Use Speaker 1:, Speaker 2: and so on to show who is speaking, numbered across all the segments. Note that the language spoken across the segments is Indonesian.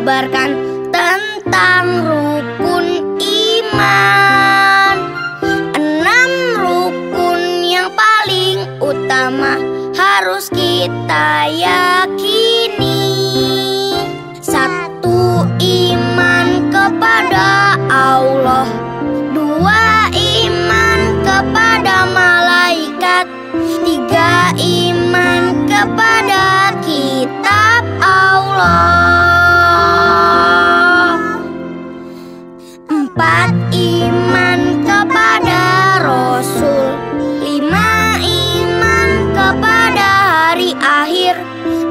Speaker 1: kabarkan tentang rukun iman. Enam rukun yang paling utama harus kita yakini Empat iman kepada Rasul. Lima iman kepada hari akhir.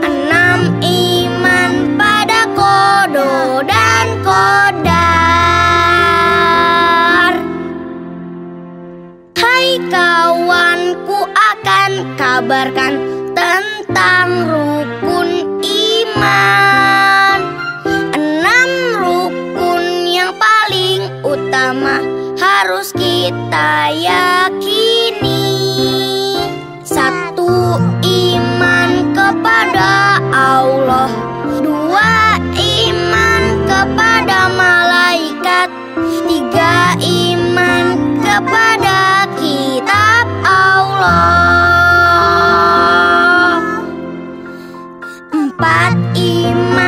Speaker 1: Enam iman pada kodo dan kodar. Hai kawanku akan kabarkan harus kita yakini. Satu iman kepada Allah Dua iman kepada malaikat Tiga iman kepada kitab Allah. Empat iman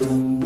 Speaker 1: Boom.